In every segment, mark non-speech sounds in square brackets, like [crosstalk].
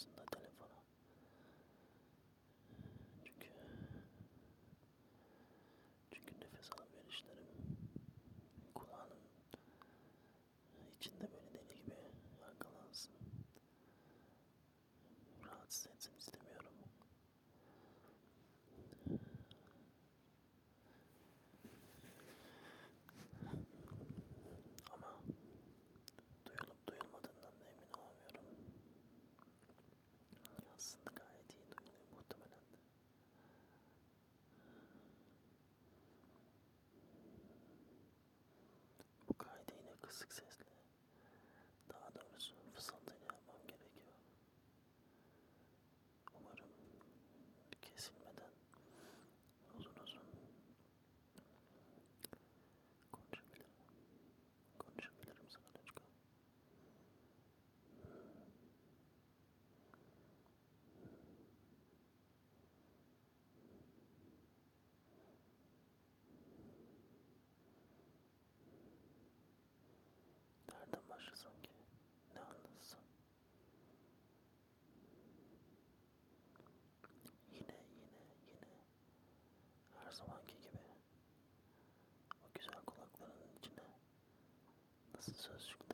aslında telefona. Çünkü çünkü nefes alışverişlerim kulağının içinde böyle deli gibi yakalansın. Rahatsız etsin istemiyorum. success. Nasıl sözcükler?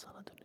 sana dönüp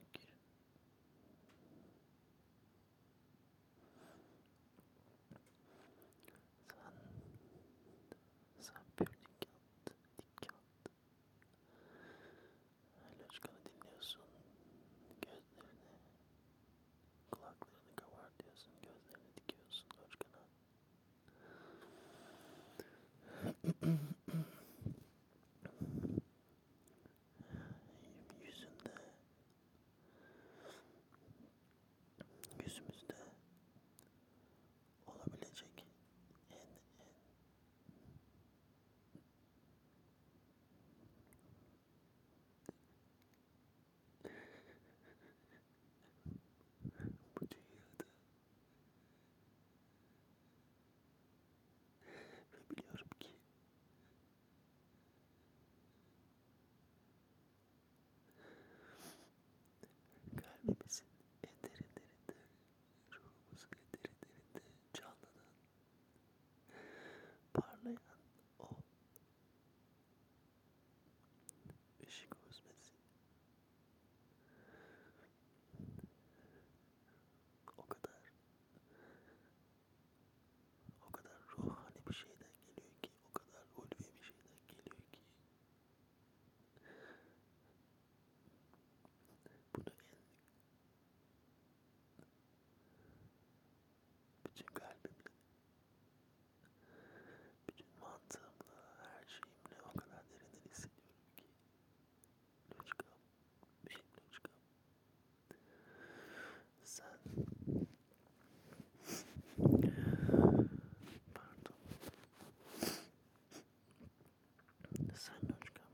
Sadece kalbimle. Bütün mantığımla, her şeyimle o kadar derinden hissediyorum ki. Loçkam, benim şey loçkam. Sen... Pardon. Sen loçkam.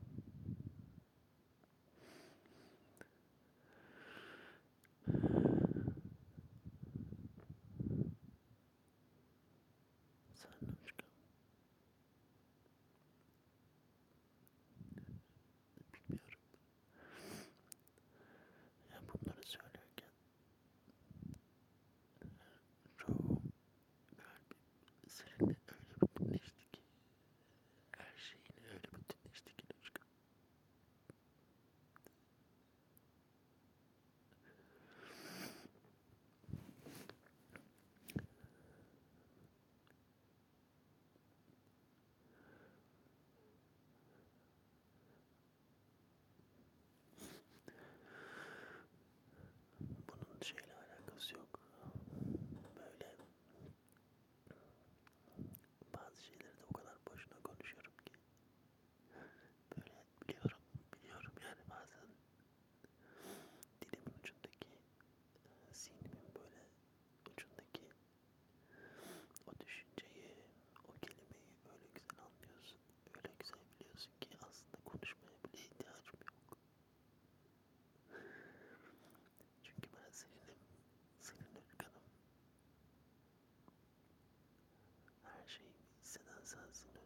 process.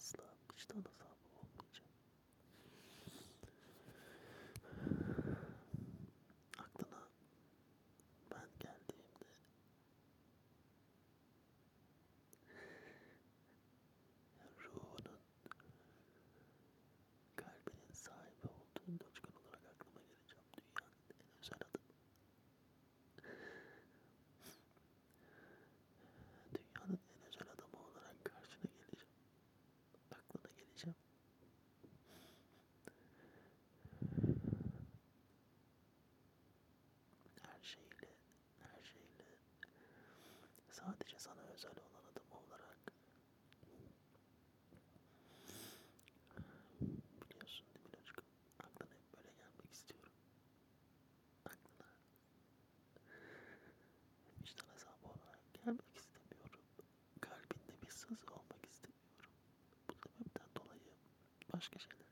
aslanmış da ona saldırdı. sadece sana özel olan adım olarak biliyorsun değil mi Loşko? Aklına hep böyle gelmek istiyorum. Aklına vicdan azabı olarak gelmek istemiyorum. Kalbinde bir sızı olmak istemiyorum. Bu sebepten dolayı başka şeyler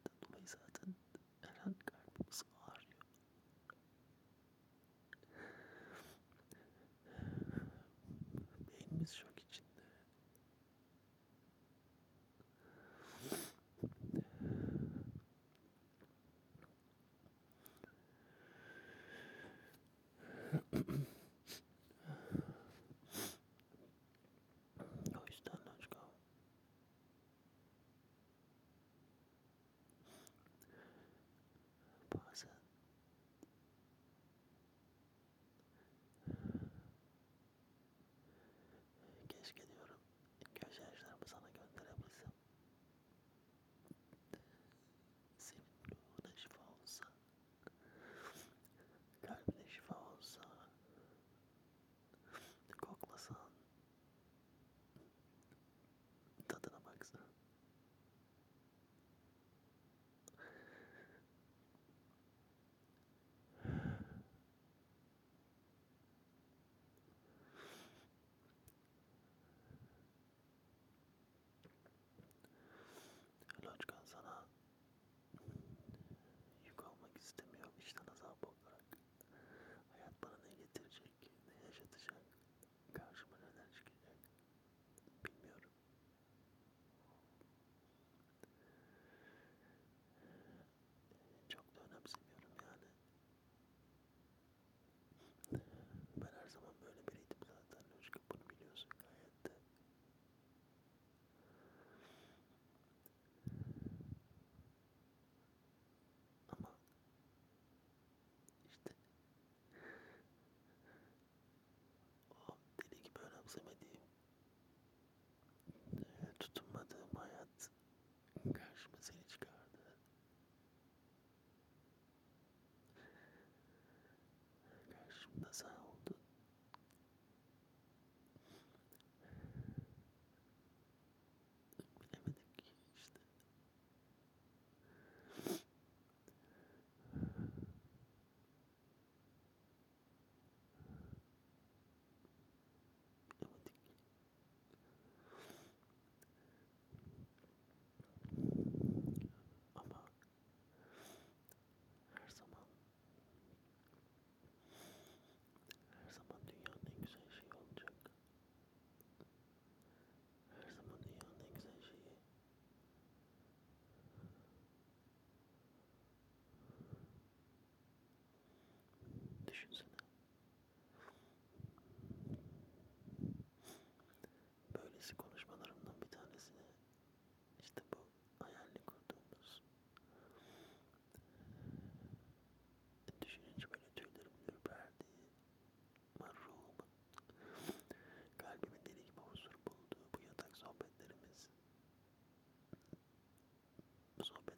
absorb it.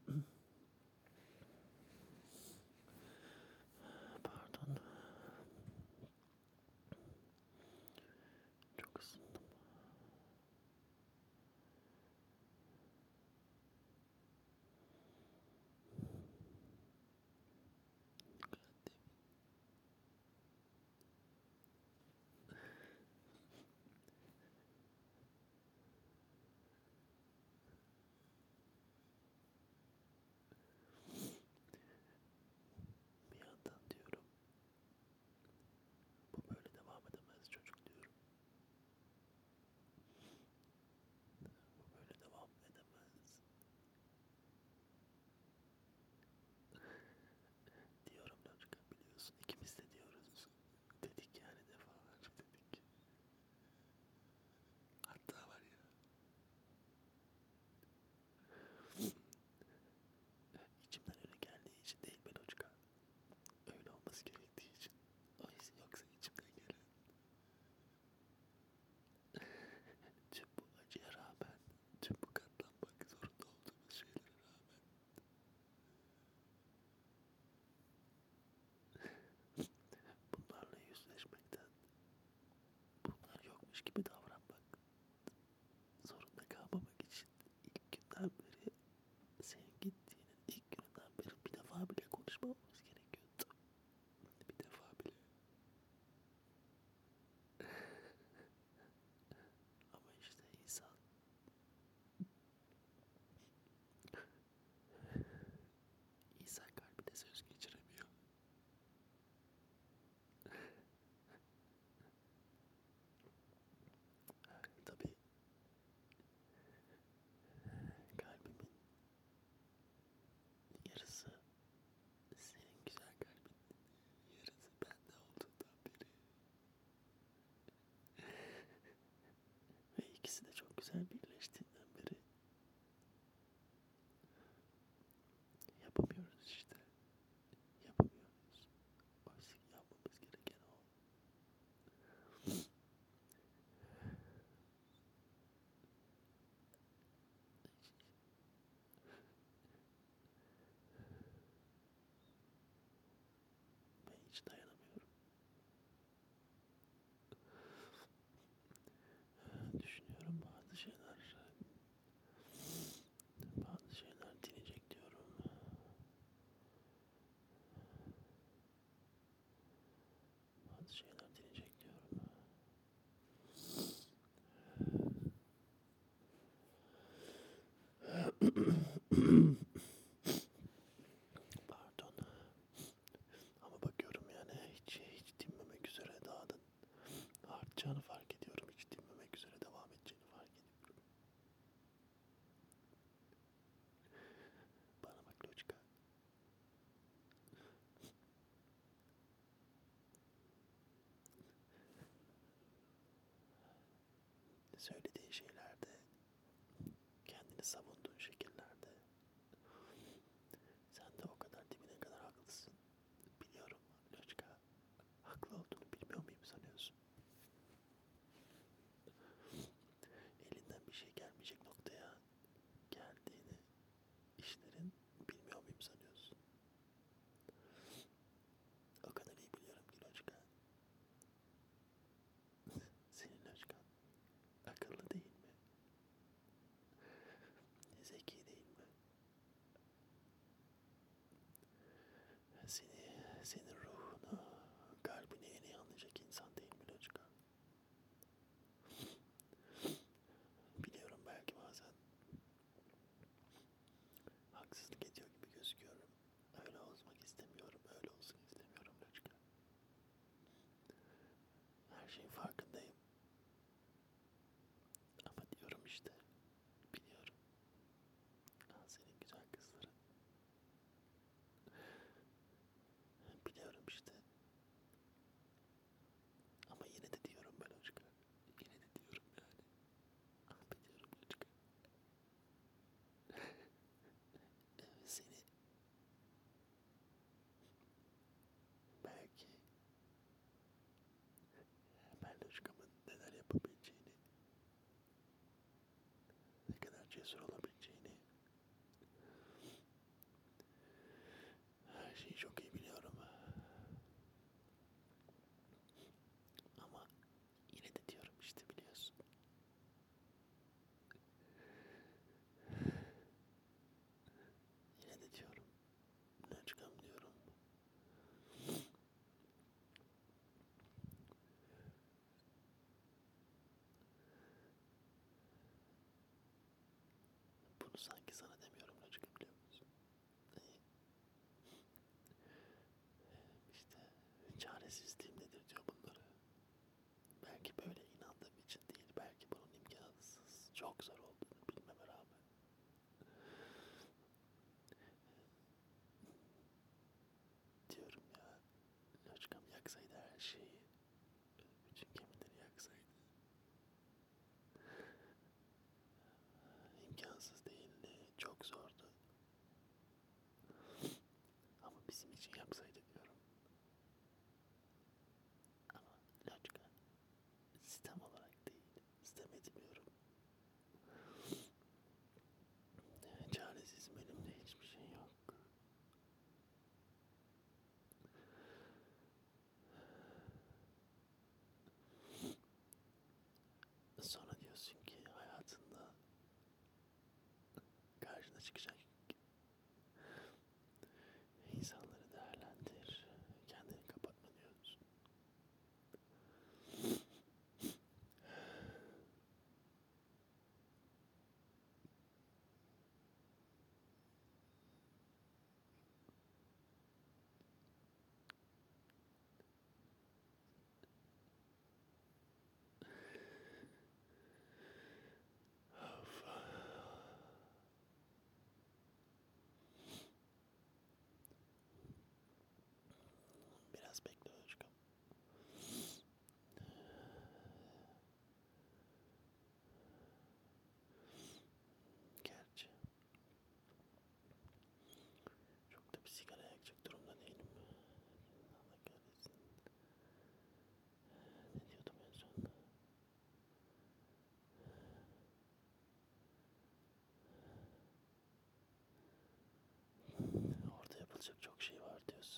stage there. söylediği şeylerde kendini savunma seni, senin ruhunu, kalbini en iyi anlayacak insan değil Miloçka. Biliyorum belki bazen haksızlık ediyor gibi gözüküyorum. Öyle olmak istemiyorum, öyle olsun istemiyorum Miloçka. Her şeyin farkında sanki sana demiyorum Racık biliyor musun? Hani, e, işte çaresizliğim nedir diyor bunları. Belki böyle inandığım için değil, belki bunun imkansız, çok zor çıkacak.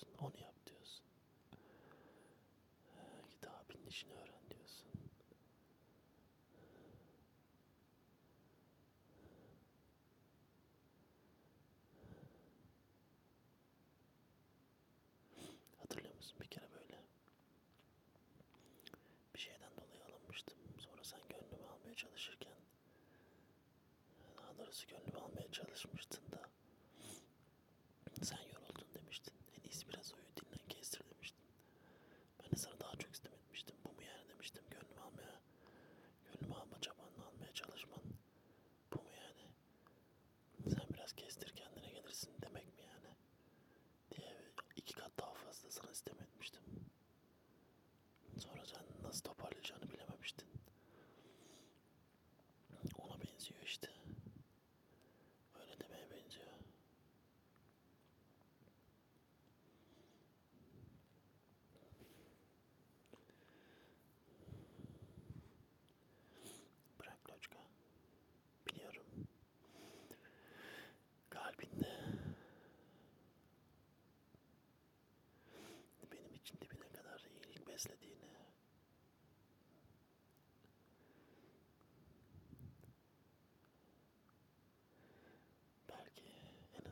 diyorsun. Onu yap diyorsun. Git abinin işini öğren diyorsun. Hatırlıyor musun bir kere böyle bir şeyden dolayı alınmıştım. Sonra sen gönlümü almaya çalışırken daha doğrusu gönlümü almaya çalışmıştın. sana istemetmiştim. Sonra sen nasıl toparlayacağını bilmiyorum.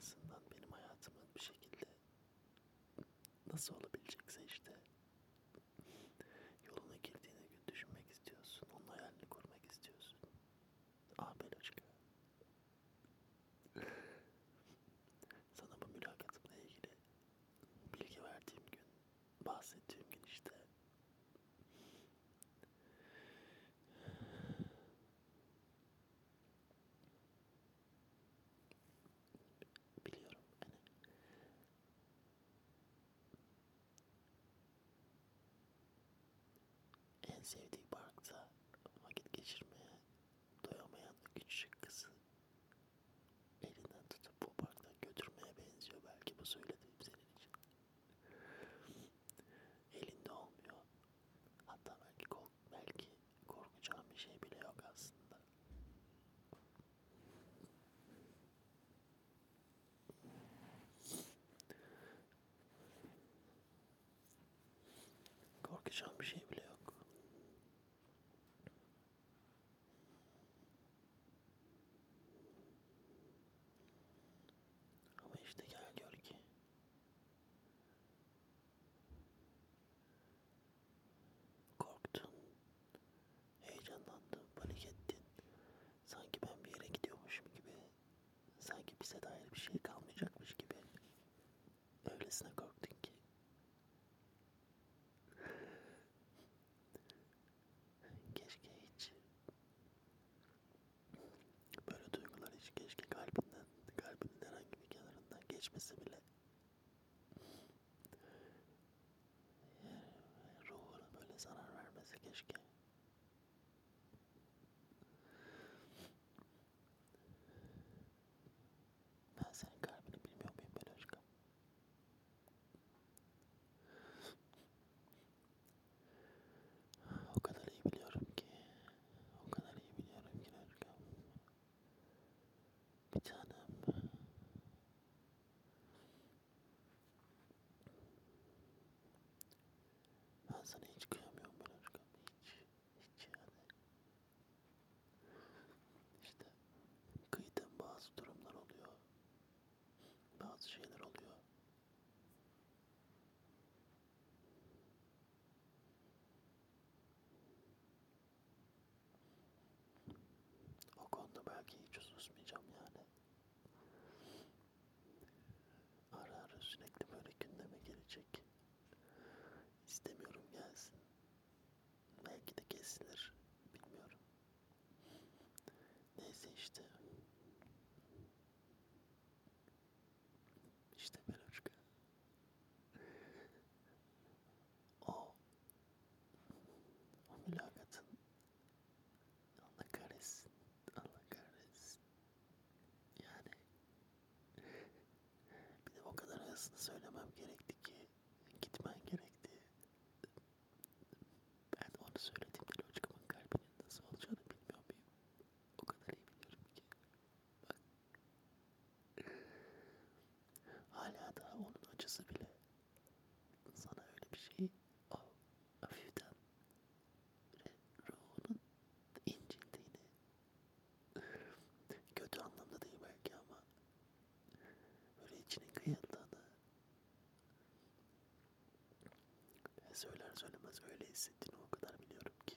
Azından benim hayatımın bir şekilde nasıl olabilecekse işte en sevdiği parkta vakit geçirmeye doyamayan o küçücük kızı elinden tutup o parktan götürmeye benziyor belki bu söylediğim senin için. Elinde olmuyor. Hatta belki kork belki korkacağım bir şey bile yok aslında. Korkacağım bir şey bile yok. Ama işte gel gör ki korktun, heyecanlandın, panik ettin. Sanki ben bir yere gidiyormuşum gibi, sanki bize dair bir şey kalmayacakmış gibi. Öylesine korktun ki. Keşke hiç böyle duygular hiç keşke kalbinden, kalbinin herhangi bir kenarından geçmese bile ruhuna böyle zarar vermese keşke. Ben senin kalbini bilmiyor muyum Beloşka? O kadar iyi biliyorum ki, o kadar iyi biliyorum ki Beloşka. Tanem. Ben sana hiç kıyamıyorum Beloşka. Hiç, hiç yani. İşte kıydığım bazı durumlar oluyor. Bazı şeyler oluyor. O konuda belki hiç susmayacağım yani. İstemiyorum gelsin. Belki de kesilir. Bilmiyorum. Neyse işte. İşte Beloşka. O o mülakatın Allah kahretsin. Allah kahretsin. Yani bir de o kadar hızlı söylemem gerekti ki gitmen gerekti. Ben onu söylediğimde Loçkam'ın kalbinin nasıl olacağını bilmiyor muyum? O kadar iyi biliyorum ki. Bak. Hala daha onun acısı bile sana öyle bir şey o hafiften böyle ruhunun incindiğini kötü anlamda değil belki ama böyle içinin kıyıldığını ve söyler söylemez öyle hissettiğini o kadar biliyorum ki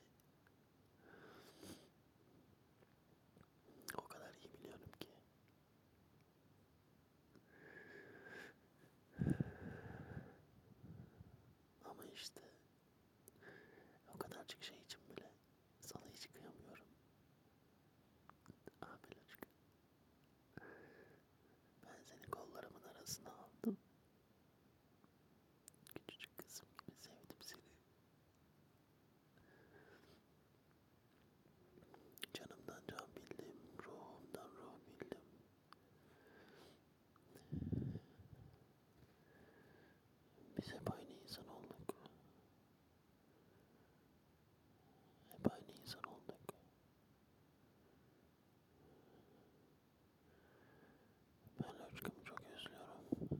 o kadar iyi biliyorum ki ama işte o kadarcık şey için bile sana hiç kıyamıyorum. Ah Beloşka. Ben seni kollarımın arasına aldım. Küçücük kızım gibi sevdim seni. Canımdan can bildim, ruhumdan ruh bildim. Biz hep aynı insan olduk. Hep aynı insan olduk. Ben Loçkam'ı çok özlüyorum.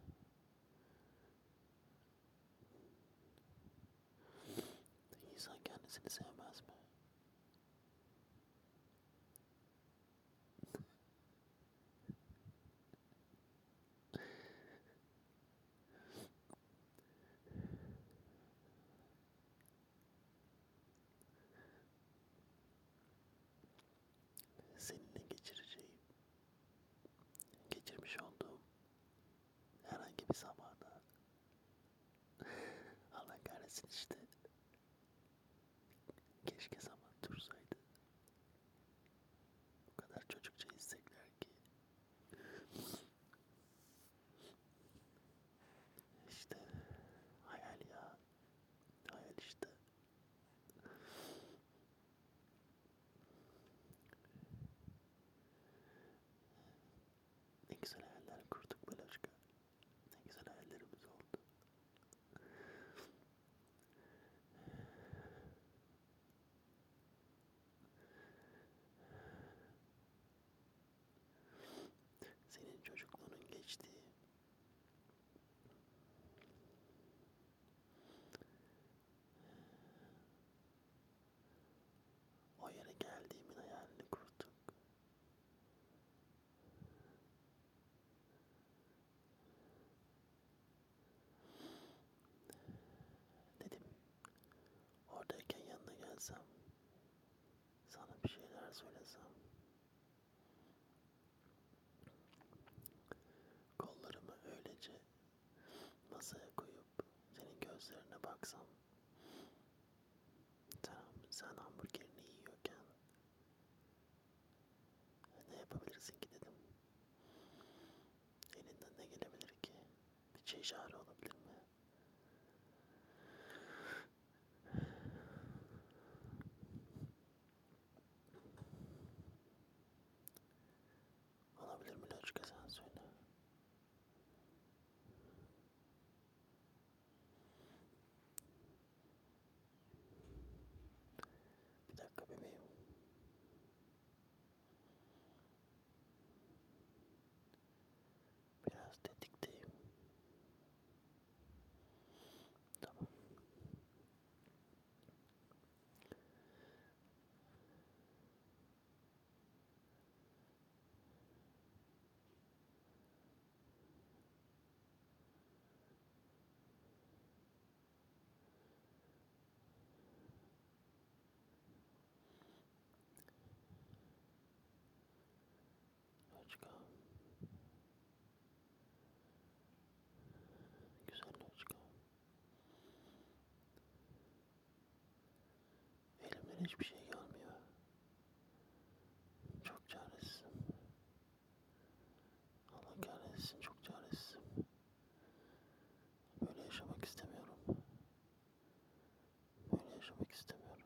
Bilirsin işte. Keşke zaman dursaydı. O kadar çocukça istekler ki. İşte hayal ya. Hayal işte. Ne güzel gelsem sana bir şeyler söylesem kollarımı öylece masaya koyup senin gözlerine baksam sen, sen hamburgerini yiyorken ne yapabilirsin ki dedim. Elinden ne gelebilir ki? Bir şey çare olabilir mi? Olabilir mi Loçka sen söyle. Bir dakika bebeğim. Biraz tetikteyim. Tamam. Loçka. Güzel Loçka. Elimden hiçbir şey gelmiyor. Çok çaresizim. Allah kahretsin çok çaresizim. Böyle yaşamak istemiyorum. Böyle yaşamak istemiyorum.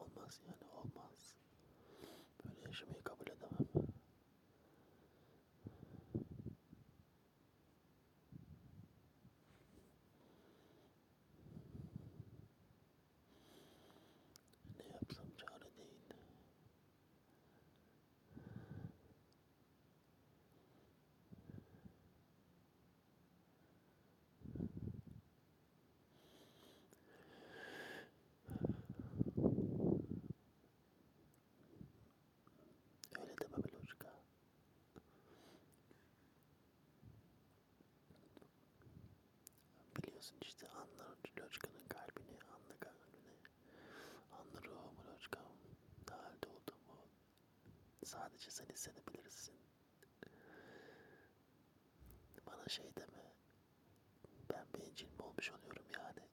Olmaz yani olmaz. Böyle yaşamayı kabul edemem. Ne yapsam çare değil. Öyle deme be Loşka. Biliyorsun işte anlar Loşka'nın kalbini, anla kalbini, anla ruhumu Loşka'm. Ne halde olduğumu sadece sen hissedebilirsin. Bana şey deme. Ben bencil mi olmuş oluyorum yani?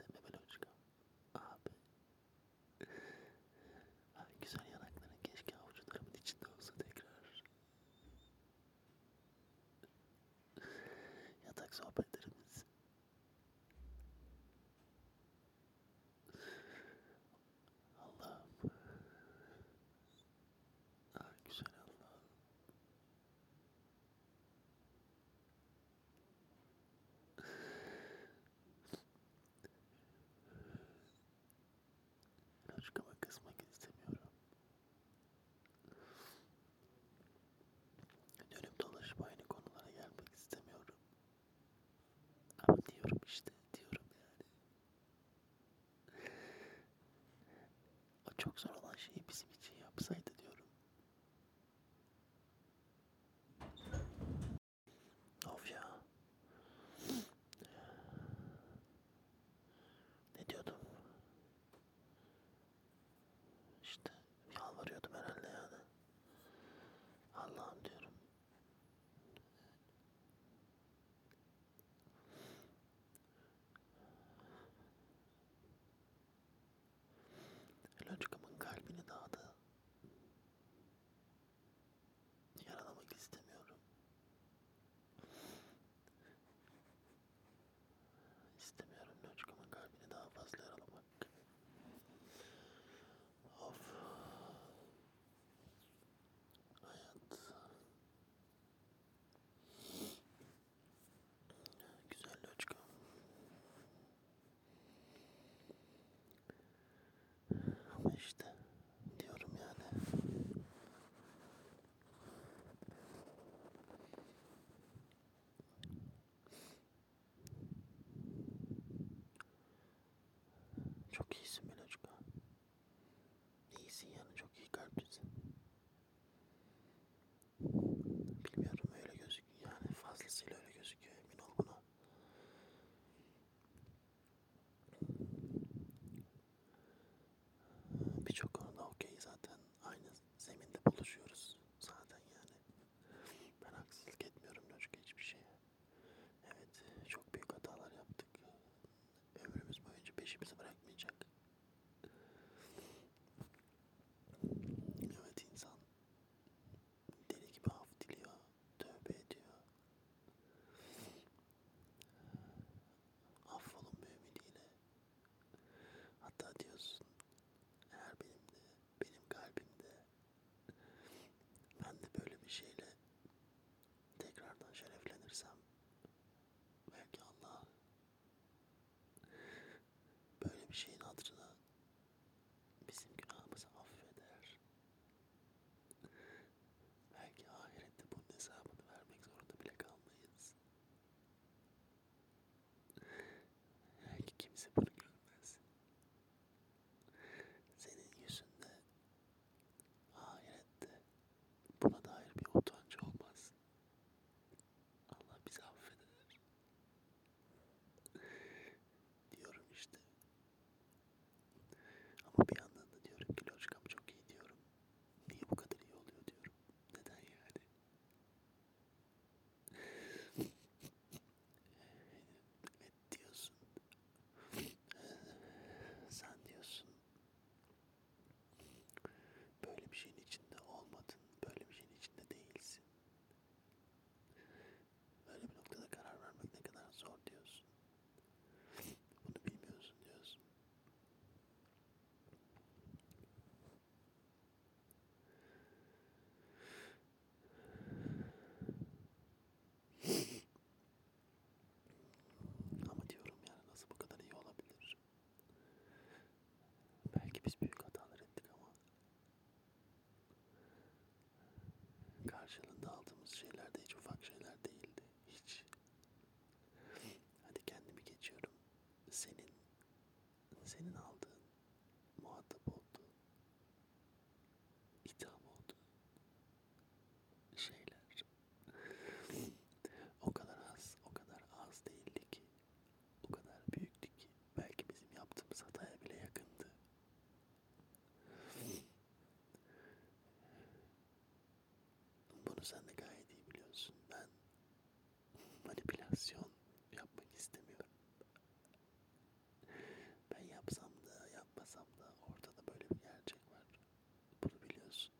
Deme be Loşka'm. Abi. Ay, güzel yanakların keşke avuçlarımın içinde olsa tekrar. Yatak sohbetlerimiz. Allah'ım. Ay, güzel Allah'ım. Aşkıma kızmak istemiyorum. Dönüp dolaşıp aynı konulara gelmek istemiyorum. Ama diyorum işte, diyorum yani. O çok zor olan şeyi bizim için yapsaydı the middle. Minuchka. Nisi Anjo. şeyler değildi. Hiç. Hadi kendimi geçiyorum. Senin senin aldığın muhatap oldu. İtham oldu. Şeyler. o kadar az, o kadar az değildi ki. O kadar büyüktü ki. Belki bizim yaptığımız hataya bile yakındı. Bunu sen de gör aksiyon yapmak istemiyorum. Ben yapsam da yapmasam da ortada böyle bir gerçek var. Bunu biliyorsun.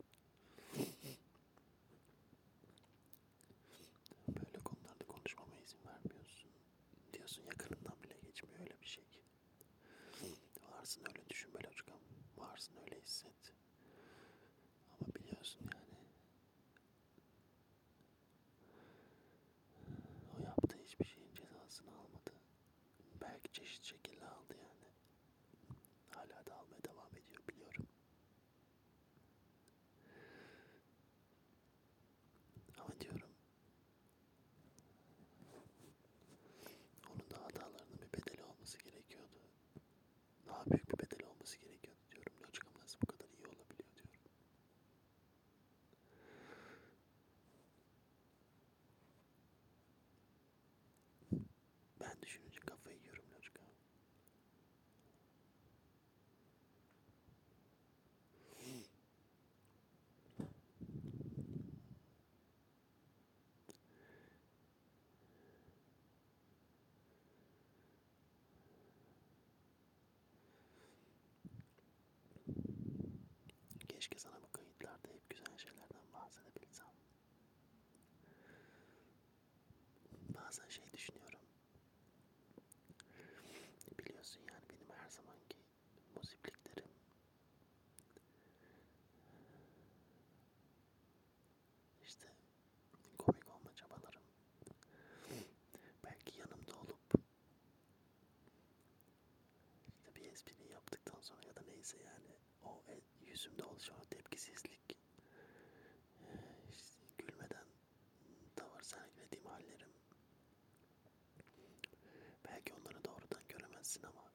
Böyle konularda konuşmama izin vermiyorsun. Diyorsun yakınından bile geçmiyor öyle bir şey. Varsın öyle düşün Belocukam. Varsın öyle hisset. çeşit şekilde. Keşke sana bu kayıtlarda hep güzel şeylerden bahsedebilsem. Bazen şey düşünüyorum. Biliyorsun yani benim her zamanki muzipliklerim işte komik olma çabalarım belki yanımda olup işte bir espri yaptıktan sonra ya da neyse yani o e- yüzümde oluşan tepkisizlik, ee, işte gülmeden tavır sergilediğim hallerim. Belki onları doğrudan göremezsin ama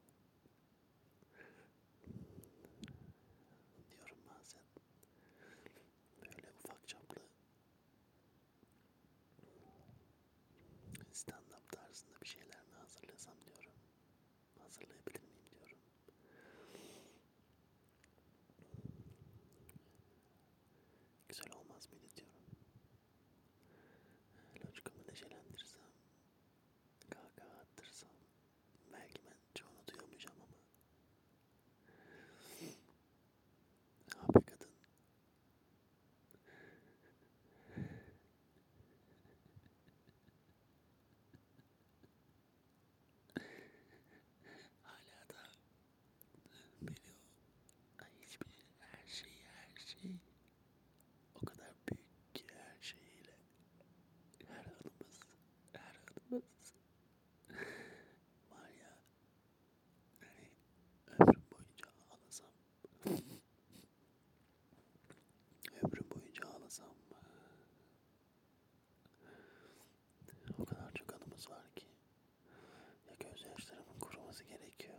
diyorum bazen böyle ufak çaplı stand-up tarzında bir şeyler mi hazırlasam diyorum. Hazırlayabilirim. anlatsam? O kadar çok anımız var ki. Ya gözyaşlarımın kuruması gerekiyor.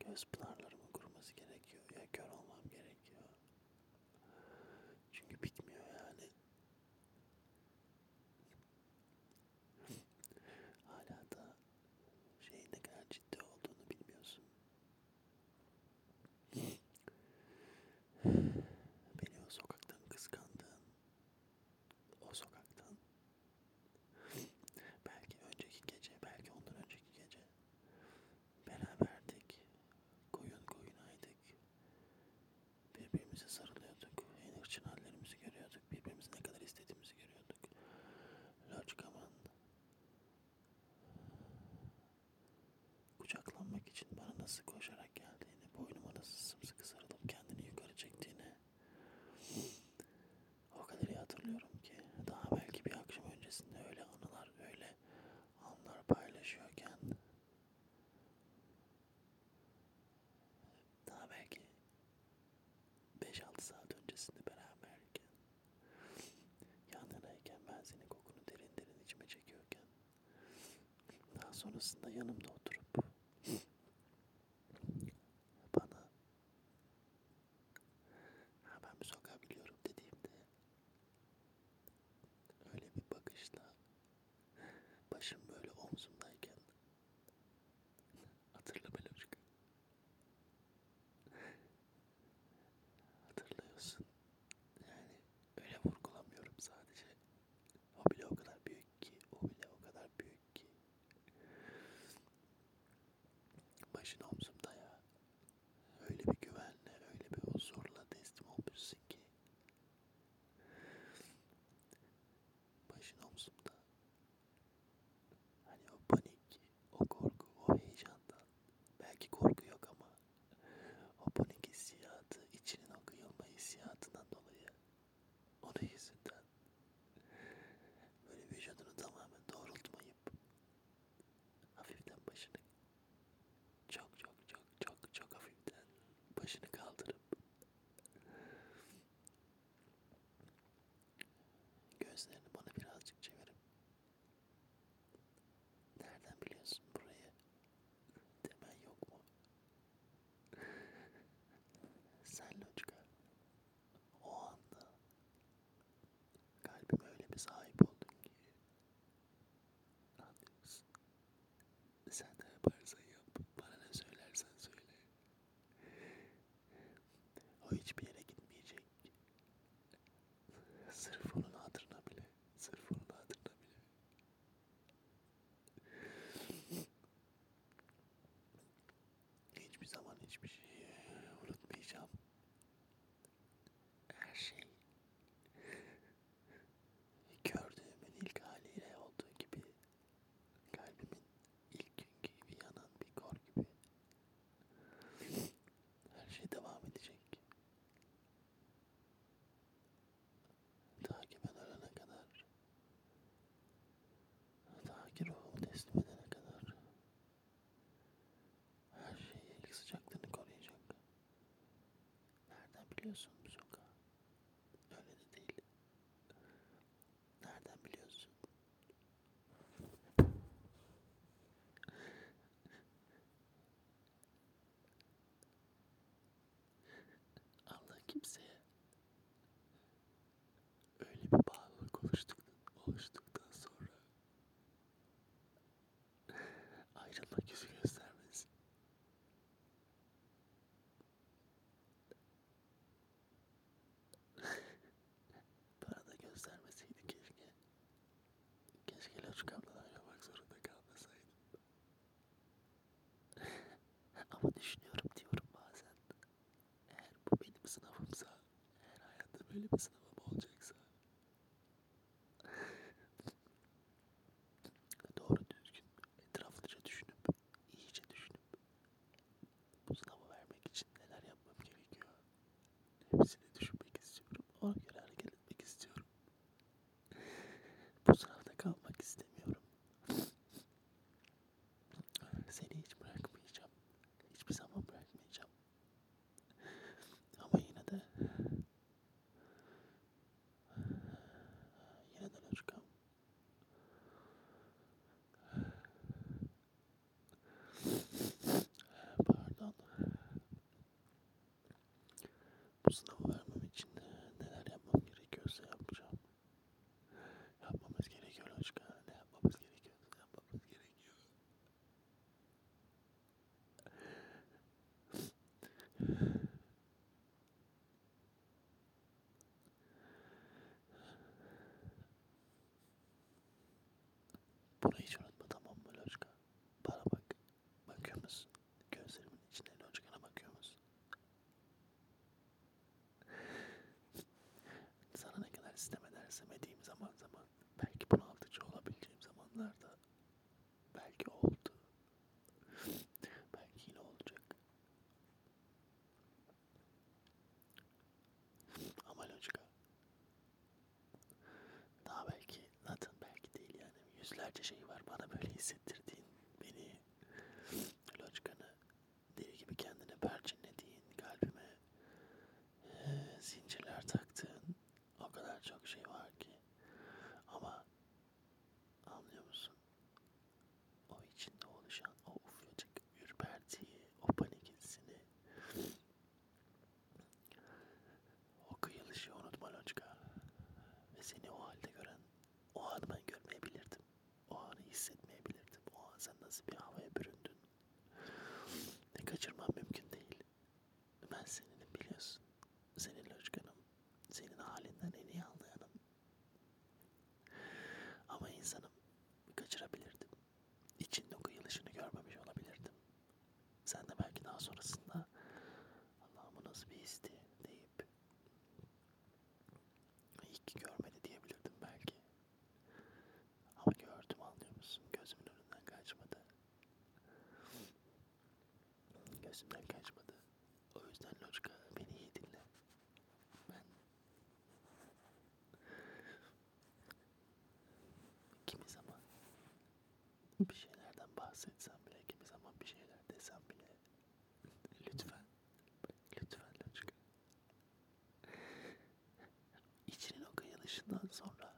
Göz pınar kurtarmak için bana nasıl koşarak geldiğini, boynuma nasıl sımsıkı sarılıp kendini yukarı çektiğini. O kadar iyi hatırlıyorum ki. Daha belki bir akşam öncesinde öyle anılar, öyle anlar paylaşıyorken. Daha belki 5-6 saat öncesinde beraberken yanındayken ben senin kokunu derin derin içime çekiyorken daha sonrasında yanımda oturuyorken kimseye öyle bir bağlılık oluştuktan, oluştuktan sonra ayrılmak yüzü göstermez. Para da göstermeseydi keşke. Keşke Loçkam'dan ayrılmak zorunda kalmasaydım. Ama düşün Bu sınavı vermem için neler yapmam gerekiyorsa yapacağım. Yapmamız gerekiyor Loşka. Ne yapmamız gerekiyor? Ne yapmamız gerekiyor? Burayı çok özlemediğim zaman zaman belki bunaltıcı olabileceğim zamanlarda belki oldu. belki yine olacak. Ama lojika. Daha belki zaten belki değil yani yüzlerce şey var bana böyle hissettirdiğin kaçırmam mümkün. olmadıysam bile lütfen lütfen açık. İçinin o kıyılışından sonra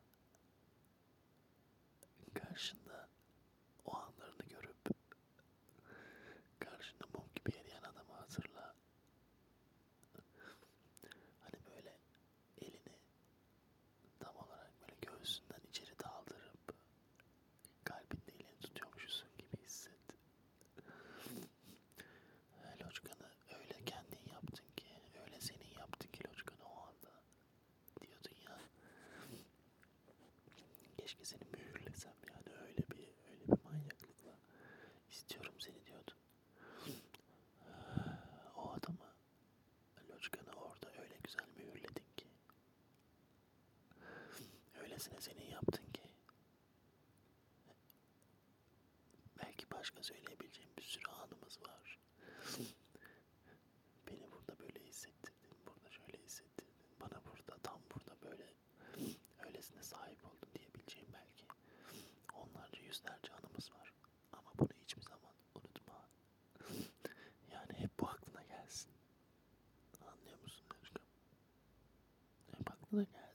aksine senin yaptın ki. Belki başka söyleyebileceğim bir sürü anımız var. [laughs] Beni burada böyle hissettirdin, burada şöyle hissettirdin, bana burada tam burada böyle öylesine sahip oldum diyebileceğim belki. Onlarca yüzlerce anımız var. Ama bunu hiçbir zaman unutma. [laughs] yani hep bu aklına gelsin. Anlıyor musun aşkım? Hep aklına gelsin.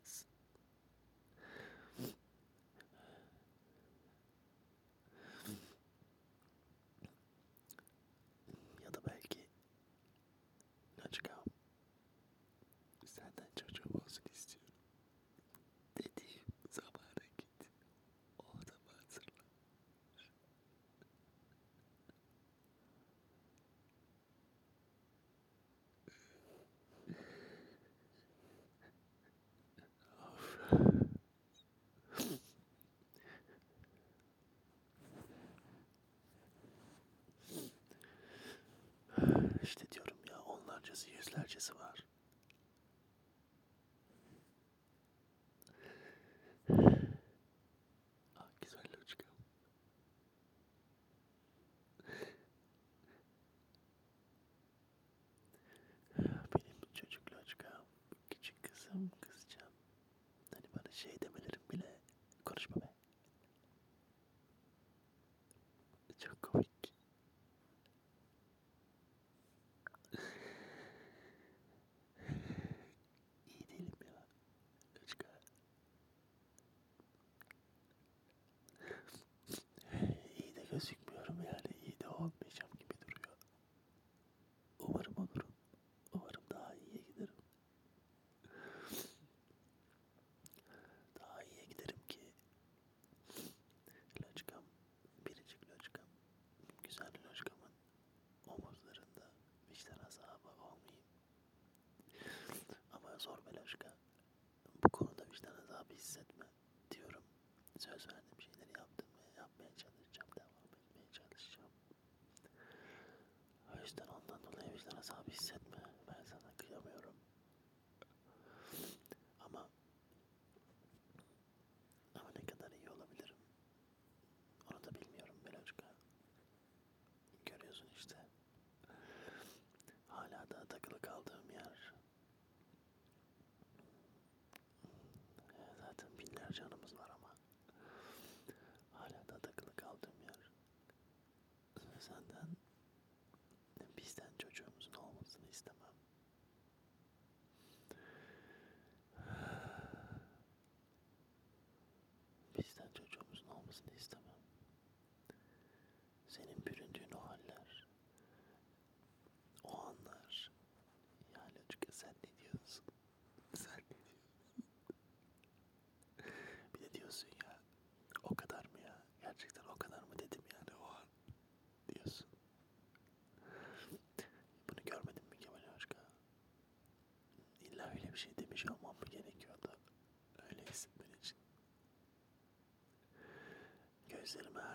some aşka. Bu konuda vicdan azabı hissetme diyorum. Söz verdiğim şeyleri yaptım ve yapmaya çalışacağım. Devam etmeye çalışacağım. O yüzden ondan dolayı vicdan azabı hissetme. Paulista, mano. cinema.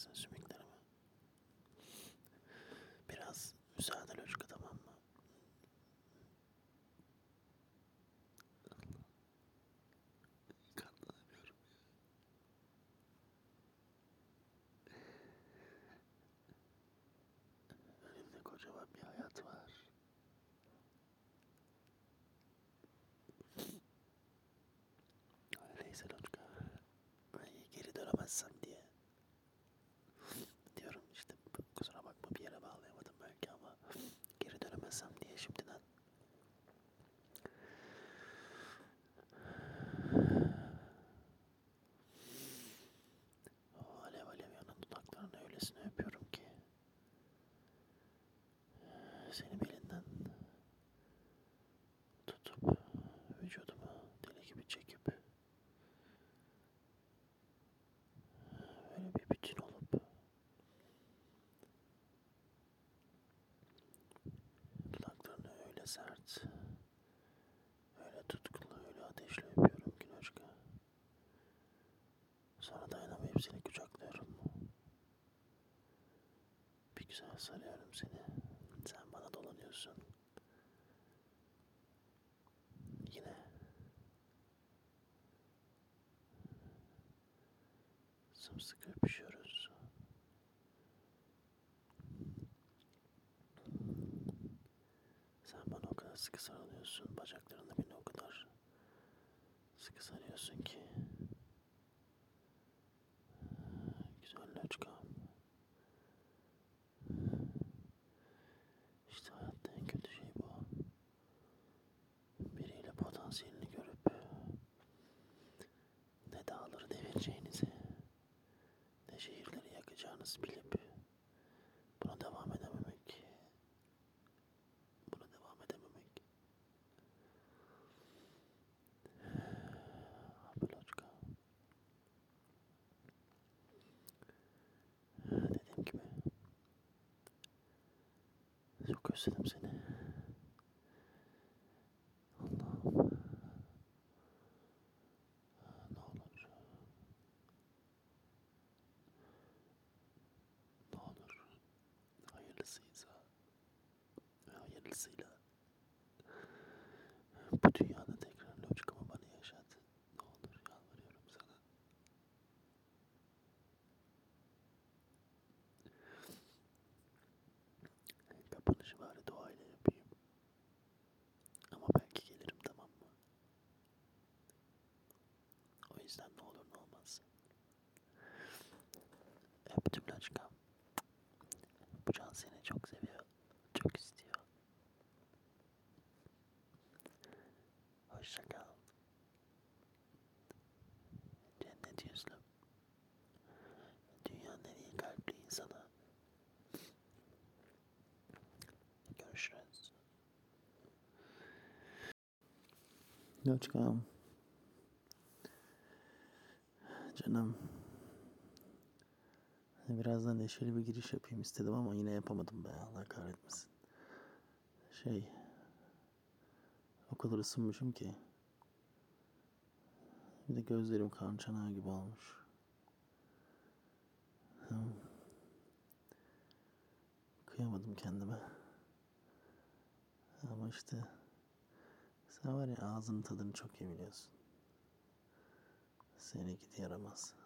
bırakacaksın sümüklerimi. Biraz müsaade loşka tamam mı? Katlanamıyorum ya. Önümde kocaman bir hayat var. Neyse lan sarıyorum seni. Sen bana dolanıyorsun. Yine sımsıkı öpüşüyoruz. Sen bana o kadar sıkı sarılıyorsun. Bacaklarını bir özledim seni. Allah'ım. Ne olur. Ne olur. Hayırlısıysa. Hayırlısıyla. Bu dünyada tekrar loçkamı bana yaşat. Ne olur yalvarıyorum sana. Kapanışı bari duayla yapayım. Ama belki gelirim tamam mı? O yüzden ne olur ne olmaz. Öptüm loçkam. Bu can seni çok seviyor. Çok istiyor. Hoşça kal. Cennet yüzlüm. Dünyanın en iyi kalpli insanı. Görüşürüz. Loçkam. Canım. Birazdan neşeli bir giriş yapayım istedim ama yine yapamadım be. Allah kahretmesin. Şey. O kadar ısınmışım ki. Bir de gözlerim kan çanağı gibi olmuş. Hmm. Kıyamadım kendime. Ama işte sen var ya ağzının tadını çok iyi biliyorsun. Seni gidi yaramaz.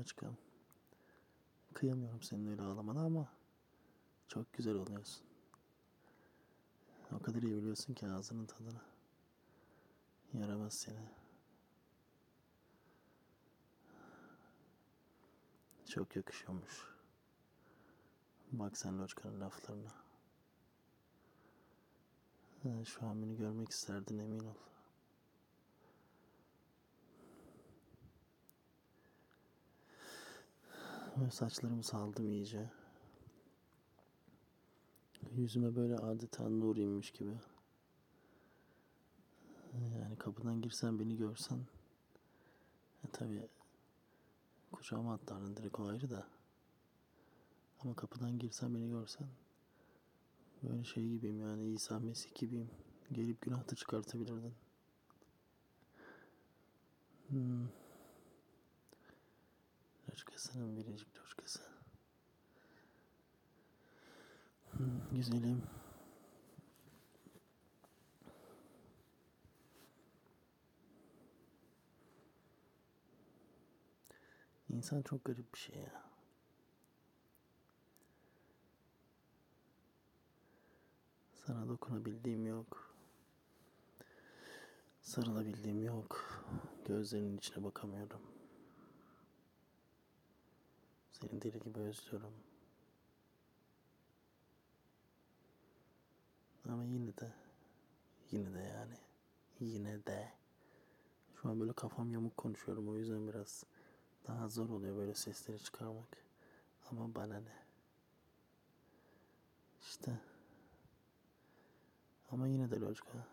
Açkam. Kıyamıyorum senin öyle ağlamana ama çok güzel oluyorsun. O kadar iyi biliyorsun ki ağzının tadını. Yaramaz seni. Çok yakışıyormuş. Bak sen Loçka'nın laflarına. Şu an beni görmek isterdin emin ol. Saçlarımı saldım iyice. Yüzüme böyle adeta nur inmiş gibi. Yani kapıdan girsen beni görsen. E tabii kucağıma atlardın direkt o ayrı da. Ama kapıdan girsen beni görsen. Böyle şey gibiyim yani İsa Mesih gibiyim. Gelip günah çıkartabilirdin. Hmm. Loşkasının biricik loşkası. Hmm, güzelim. İnsan çok garip bir şey ya. Sana dokunabildiğim yok. Sarılabildiğim yok. Gözlerinin içine bakamıyorum. Seni deli gibi özlüyorum. Ama yine de, yine de yani, yine de. Şu an böyle kafam yamuk konuşuyorum o yüzden biraz daha zor oluyor böyle sesleri çıkarmak. Ama bana ne? İşte. Ama yine de Loçka.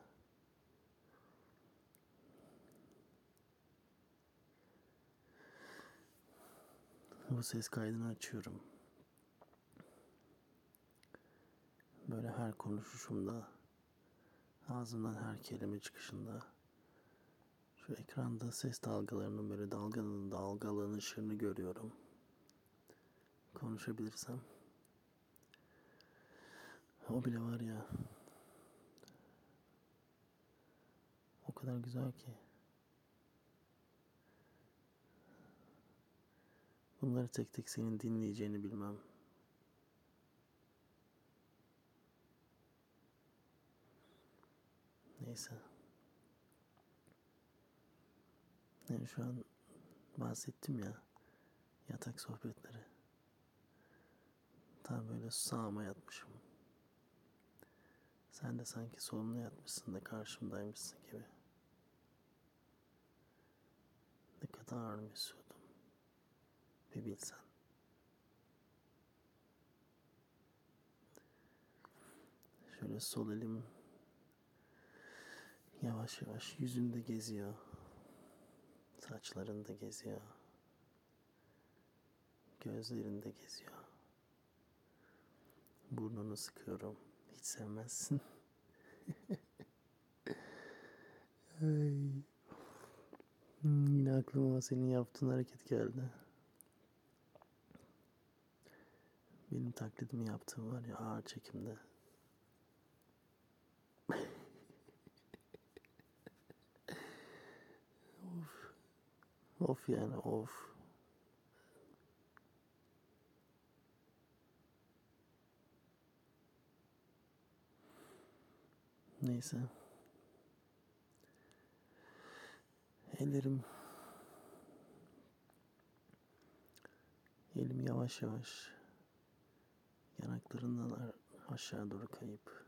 Bu ses kaydını açıyorum. Böyle her konuşuşumda, ağzımdan her kelime çıkışında, şu ekranda ses dalgalarının böyle dalganın dalgalanışını görüyorum. Konuşabilirsem. O bile var ya. O kadar güzel ki. Bunları tek tek senin dinleyeceğini bilmem. Neyse. Yani şu an bahsettim ya yatak sohbetleri. Tam böyle sağıma yatmışım. Sen de sanki soluna yatmışsın da karşımdaymışsın gibi. Ne kadar mesudum. Bir bilsen. Şöyle sol elim yavaş yavaş yüzünde geziyor. Saçlarında geziyor. Gözlerinde geziyor. Burnunu sıkıyorum. Hiç sevmezsin. [laughs] Ay. Hmm, Yine aklıma senin yaptığın hareket geldi. Benim taklidimi yaptığım var ya ağır çekimde. of. Of yani of. Neyse. Ellerim elim yavaş yavaş yanaklarından aşağı doğru kayıp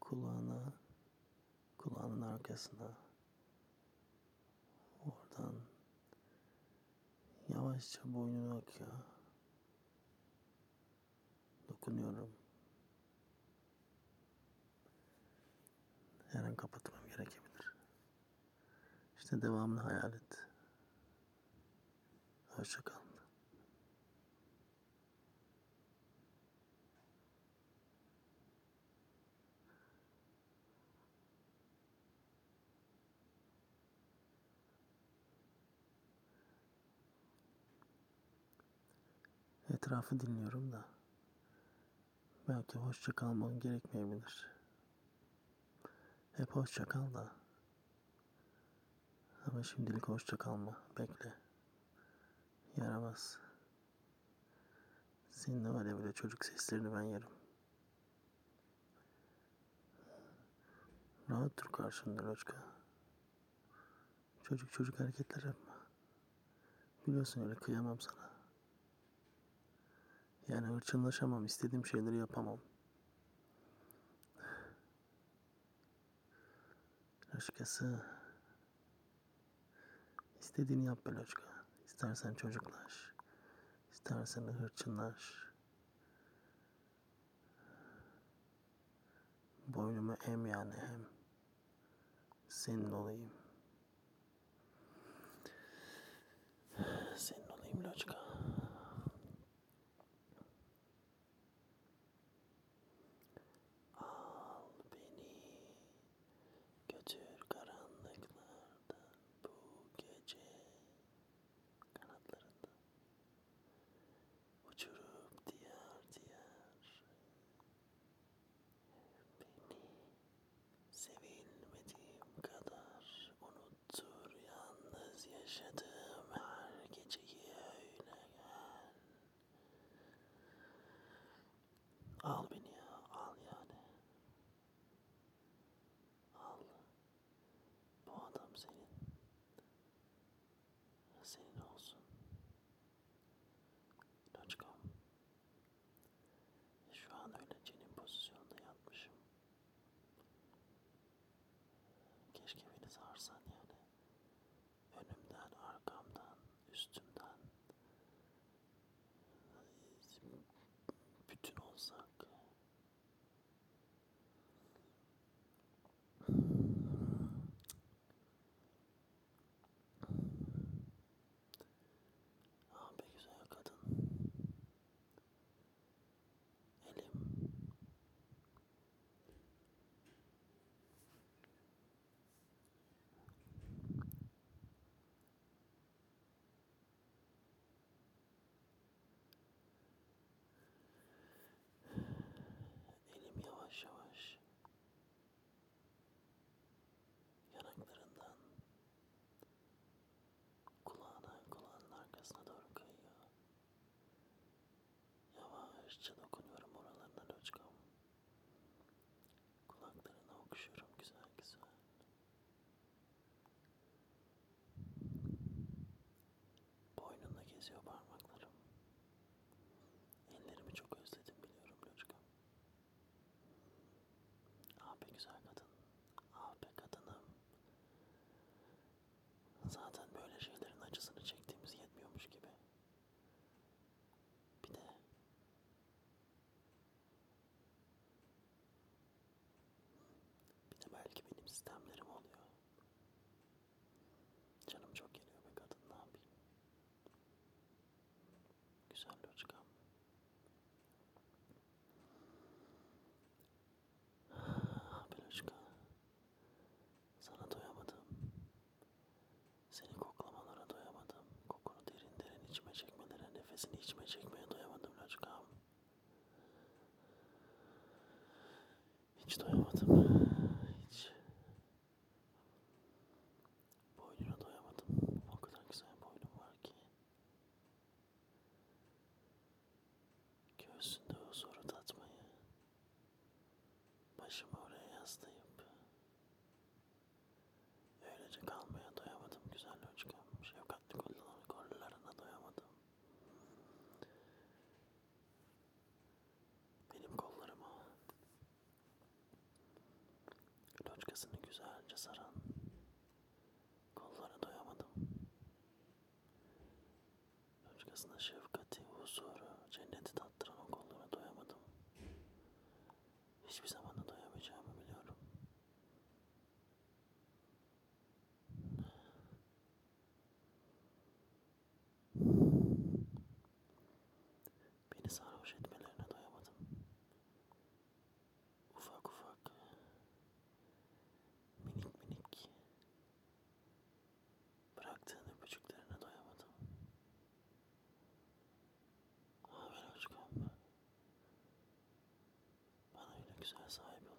kulağına kulağının arkasına oradan yavaşça boynuna akıyor. Dokunuyorum. Her an kapatmam gerekebilir. İşte devamını hayal et. Hoşça kal. Etrafı dinliyorum da belki hoşça kalman gerekmeyebilir. Hep hoşça kal da. Ama şimdilik hoşça kalma. Bekle. Yaramaz. Senin ya böyle çocuk seslerini ben yerim. Rahat dur karşında Loçka. Çocuk çocuk hareketler yapma. Biliyorsun öyle kıyamam sana. Yani hırçınlaşamam, istediğim şeyleri yapamam. Loçkası. İstediğini yap be Loçka. İstersen çocuklaş. İstersen hırçınlaş. Boynumu em yani hem. Senin olayım. Senin olayım Loçka. Al beni götür karanlıklardan bu gece kanatlarında uçurup diyar diyar beni sevilmediğim kadar unuttur yalnız yaşadığım her geceyi öyle gel al beni ya al yani al bu adam senin senin olsun Loçkom şu an öyle cenin pozisyonunda yatmışım keşke beni sarsan yani önümden arkamdan üstümden bütün Kafasını güzelce saran. arkadaşlar sahibim.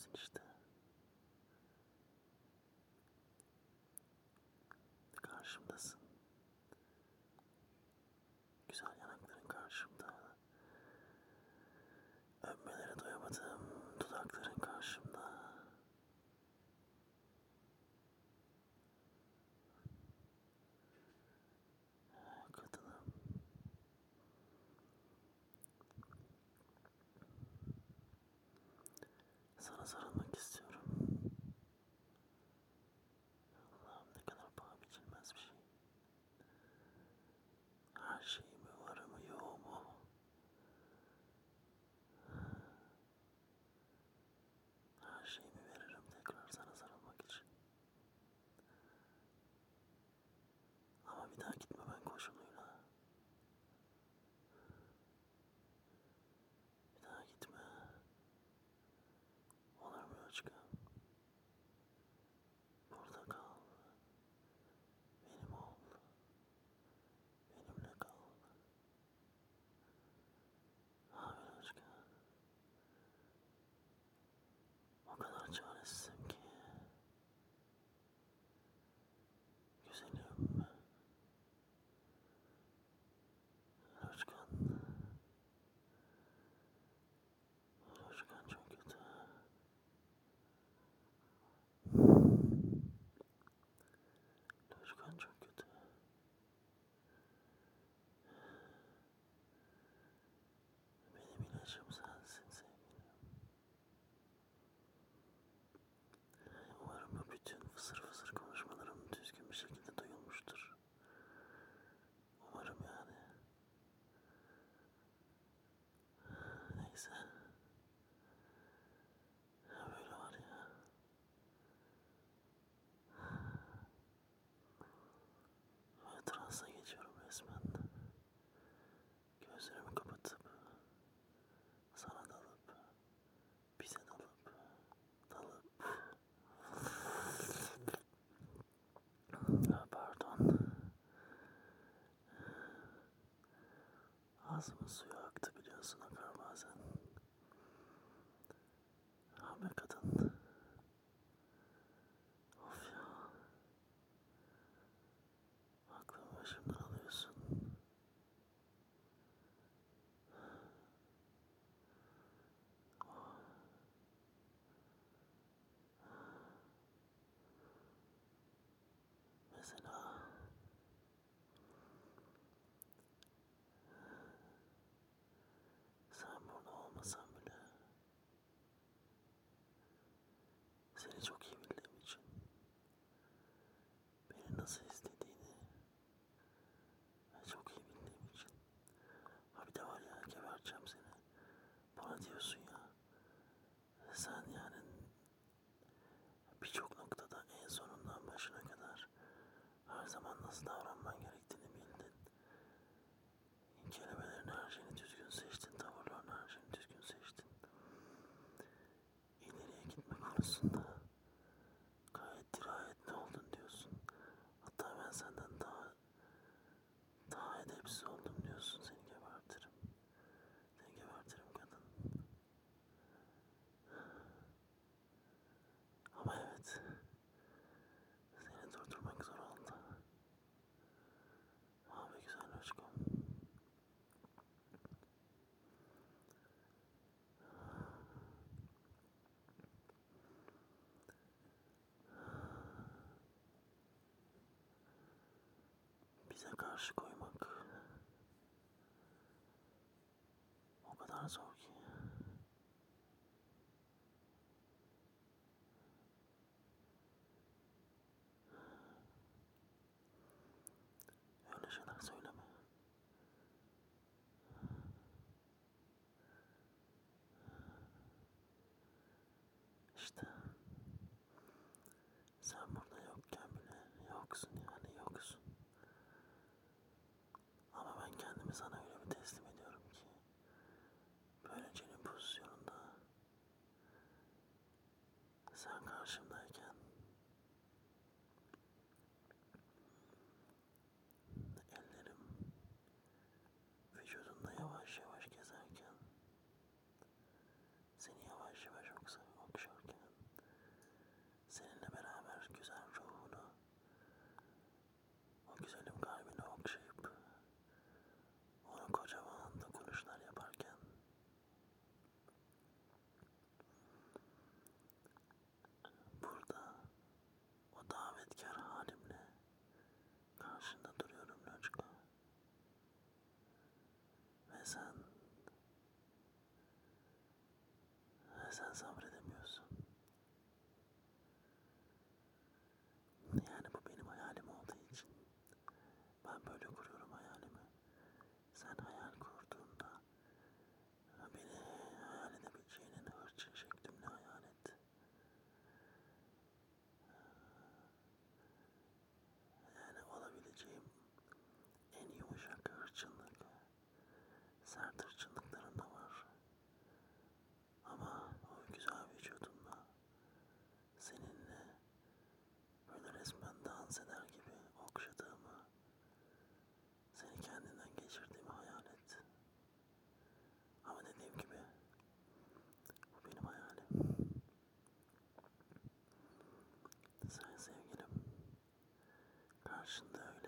adamsın işte. Karşımdasın. Sana sarılın. Shows. Ağzımın suyu aktı biliyorsun akar bazen. Ve Snug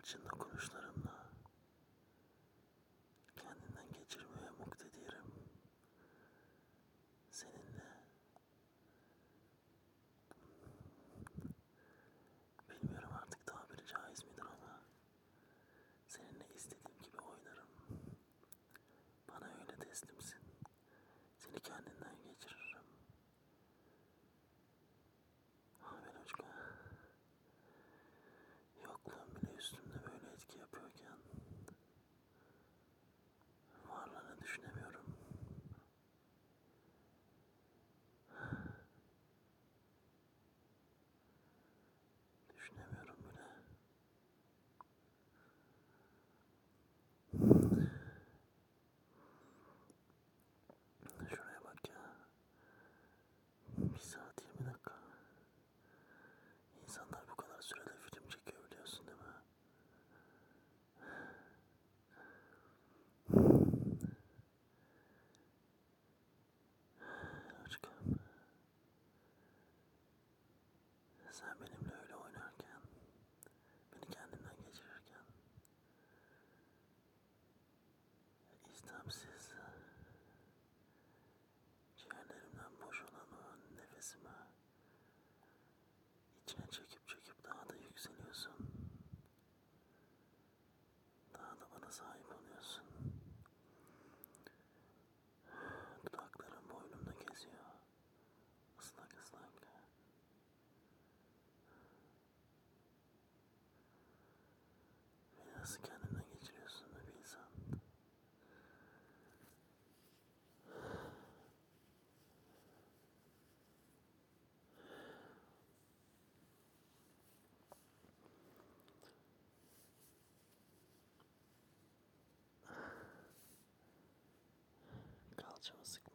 Yalçın'la konuştu. subset. So.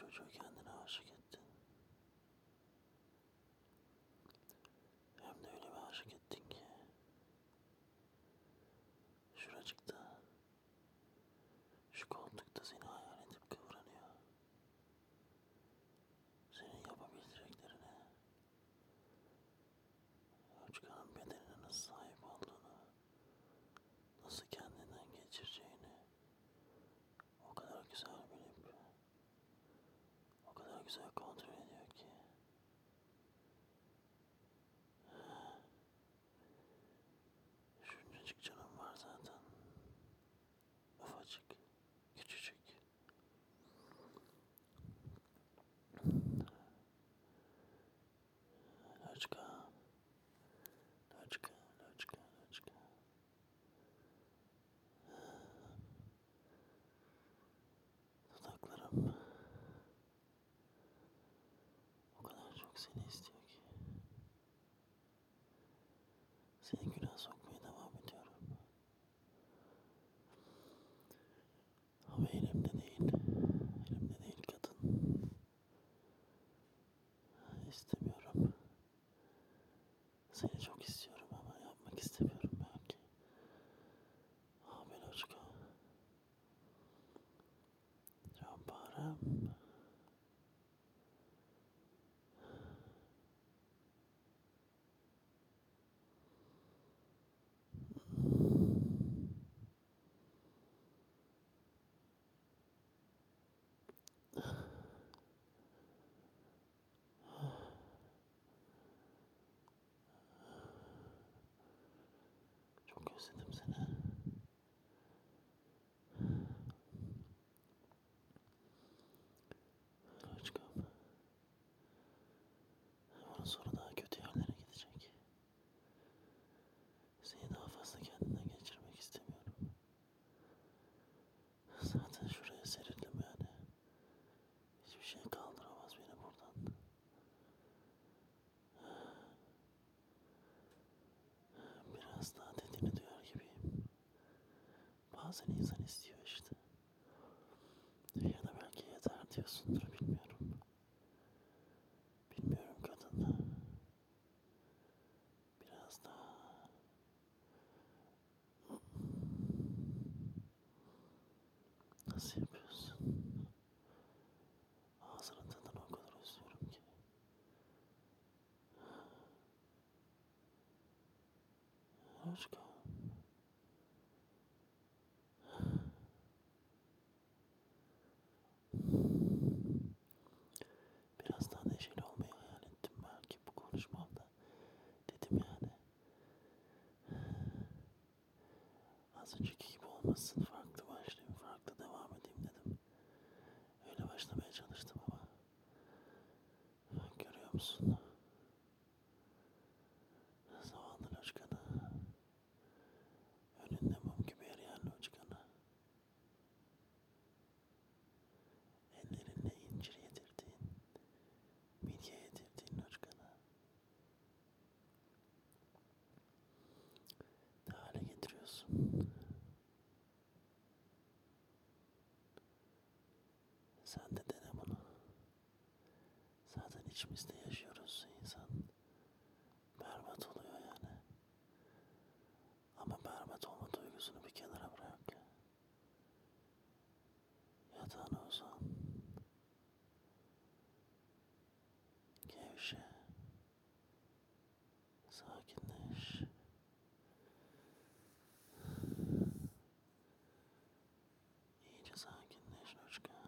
çocuğu kendine aşık et. se conduire. Sonra daha kötü yerlere gidecek. Seni daha fazla kendinden geçirmek istemiyorum. Zaten şuraya serildim yani. Hiçbir şey kaldıramaz beni buradan. Biraz daha dediğini duyar gibiyim. Bazen insan istiyor işte. Ya da belki yeter diyorsundur bilmiyorum. Bilmiyorum kadın. Biraz daha nasıl yapıyorsun? Ağzının tadını o kadar özlüyorum ki. Aşkım. Biraz daha neşeli olmayı hayal ettim belki bu konuşmamda. Dedim yani. Az önceki gibi olmasın. İçimizde yaşıyoruz insan. Berbat oluyor yani. Ama berbat olma duygusunu bir kenara bırak. Yatağına uzan. Gevşe. Sakinleş. İyice sakinleş Loşka.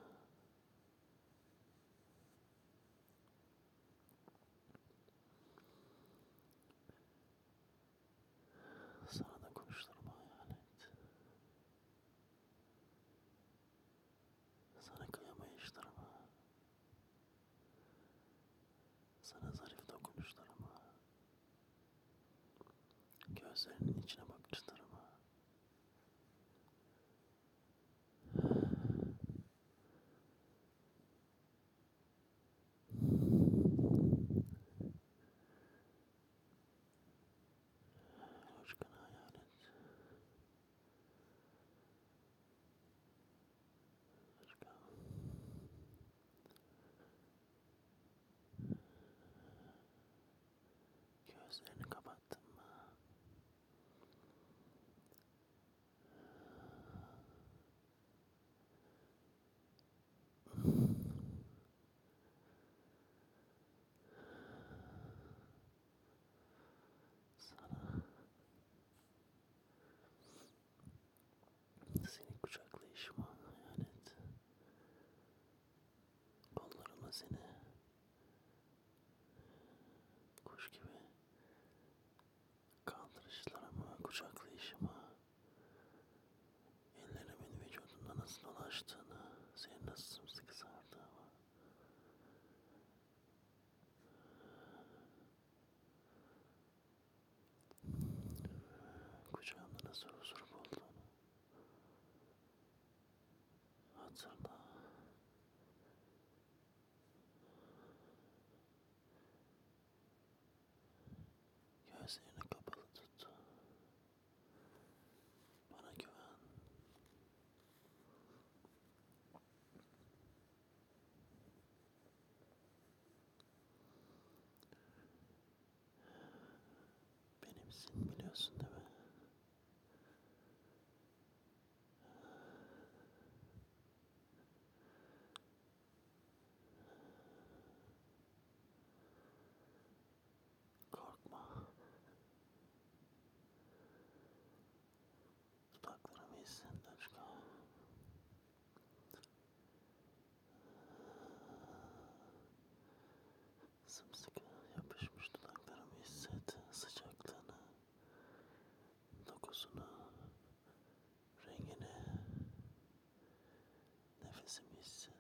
Sana da konuşlarımı hayal et. Sana kıyamayışlarımı. Sana zarif dokunuşlarımı. Gözlerinin içine bakışlarımı. Loşkanı hayal et. Loşkan. Gözlerini kapattın hatırla. Gözlerini kapalı tut. Bana güven. Benimsin biliyorsun değil mi? kokusunu, rengini, nefesimi hisset.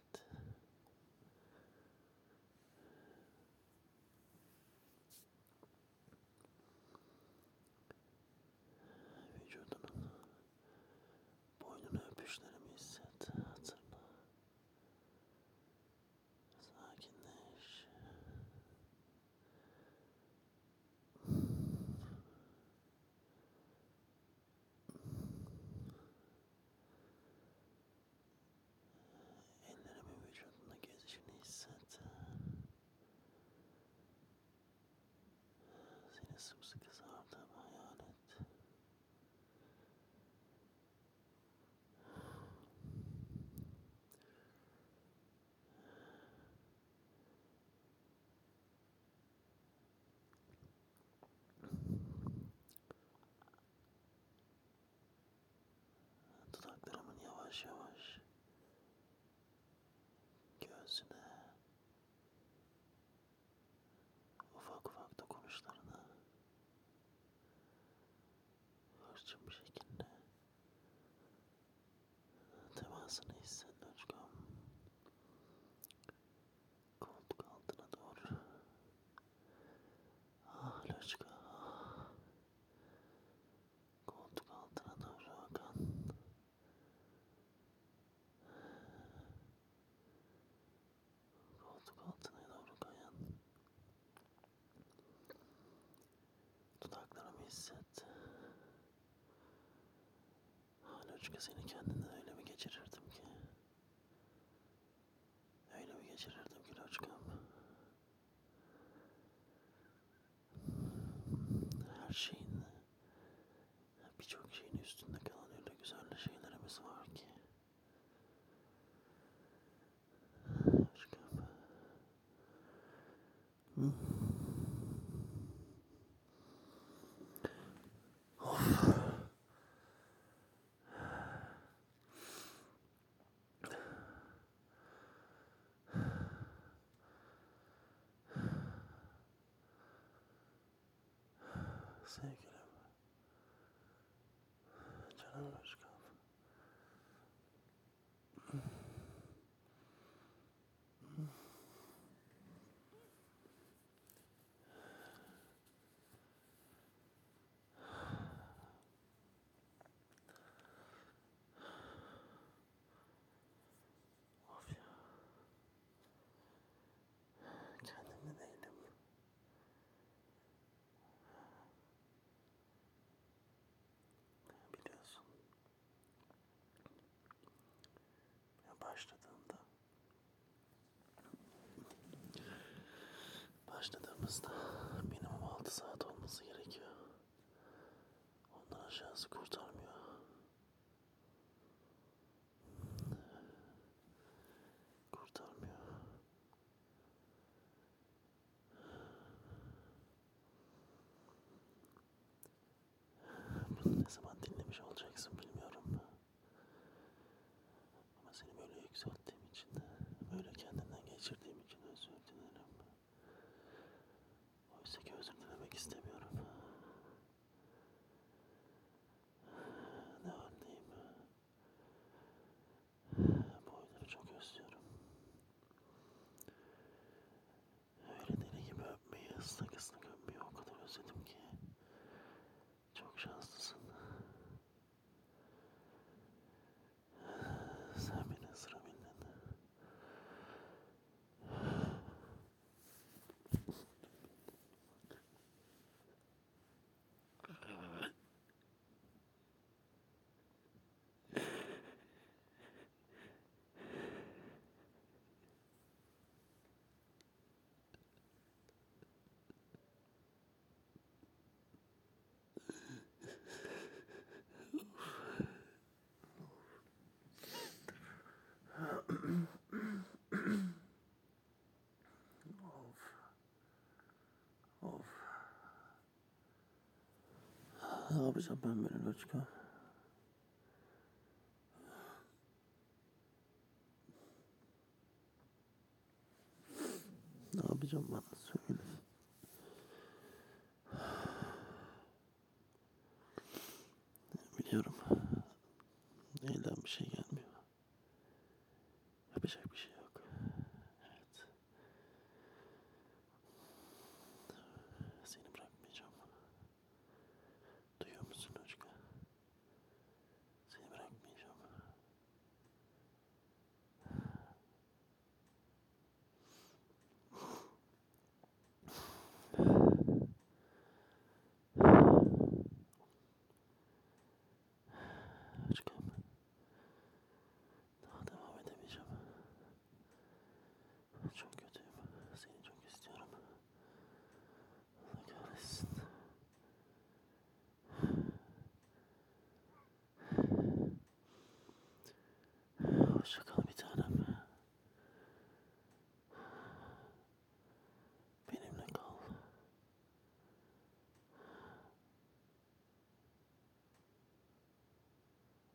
yavaş yavaş. Göğsüne. Ufak ufak dokunuşlarına. Hırçın bir şekilde. Temasını hisset. hisset. Hala çünkü seni kendinde öyle mi geçirirdim ki? second. başladığında başladığımızda minimum 6 saat olması gerekiyor. Ondan aşağısı kurtar. Ne yapacağım ben böyle Loçka? Ne yapacağım bana söyle. Biliyorum. Elden bir şey gelmiyor. Yapacak bir şey yok. Evet. Seni bırakmayacağım. Duyuyor musun Özgür? Seni bırakmayacağım. Özgür. Daha devam edemeyeceğim. Çok kötüyüm. Seni çok istiyorum. Allah kahretsin. Hoşça kal bir tanem. Benimle kal.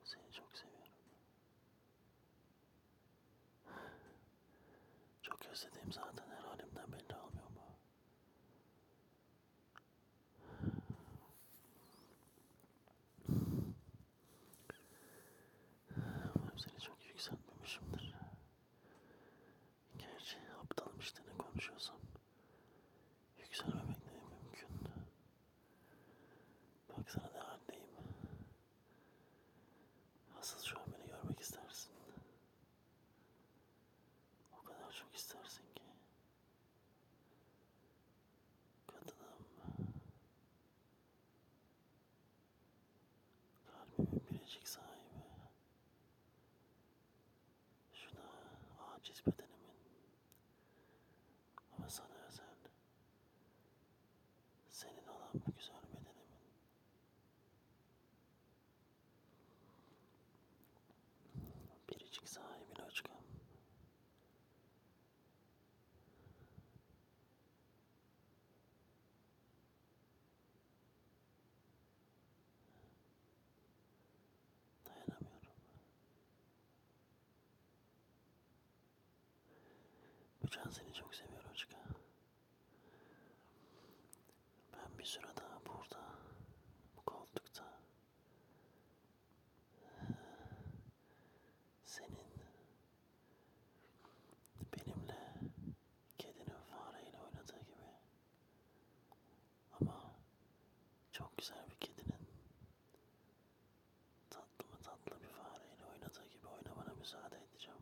Seni çok seviyorum. Çok özlediğim zaten her halimden belli olmuyor mu? Umarım seni çok yükseltmemişimdir. Gerçi aptalım işte ne konuşuyorsam. Yükselmemek ne mümkün. Baksana ne haldeyim. Asıl şu an beni görmek istersin. O kadar çok istersin ki. Kadınım. Kalbimin biricik sahibi. Şuna aciz bedenimin. Ama sana özel. Senin olan bu güzel bedenimin. Biricik sahibi Loçkam. Dayanamıyorum. Bıçan seni çok seviyor Loçka. Ben bir süre daha burada, bu koltukta senin benimle kedinin fareyle oynadığı gibi ama çok güzel bir kedinin tatlı mı tatlı bir fareyle oynadığı gibi oynamana müsaade edeceğim.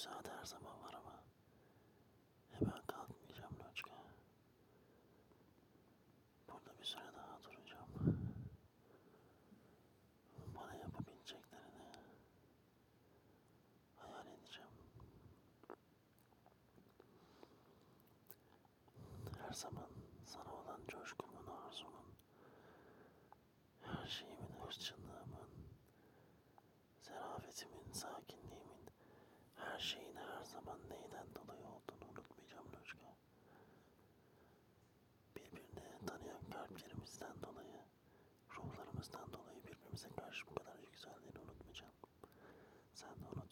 Müsaade her zaman var ama hemen kalkmayacağım Loçka. Burada bir süre daha duracağım. Bana yapabileceklerini hayal edeceğim. Her zaman sana olan coşkumun, arzumun, her şeyimin, hırçınlığımın, zarafetimin, her şeyin her zaman neyden dolayı olduğunu unutmayacağım Loşka. Birbirini tanıyan kalplerimizden dolayı, ruhlarımızdan dolayı birbirimize karşı bu kadar yükseldiğini unutmayacağım. Sen de unutma.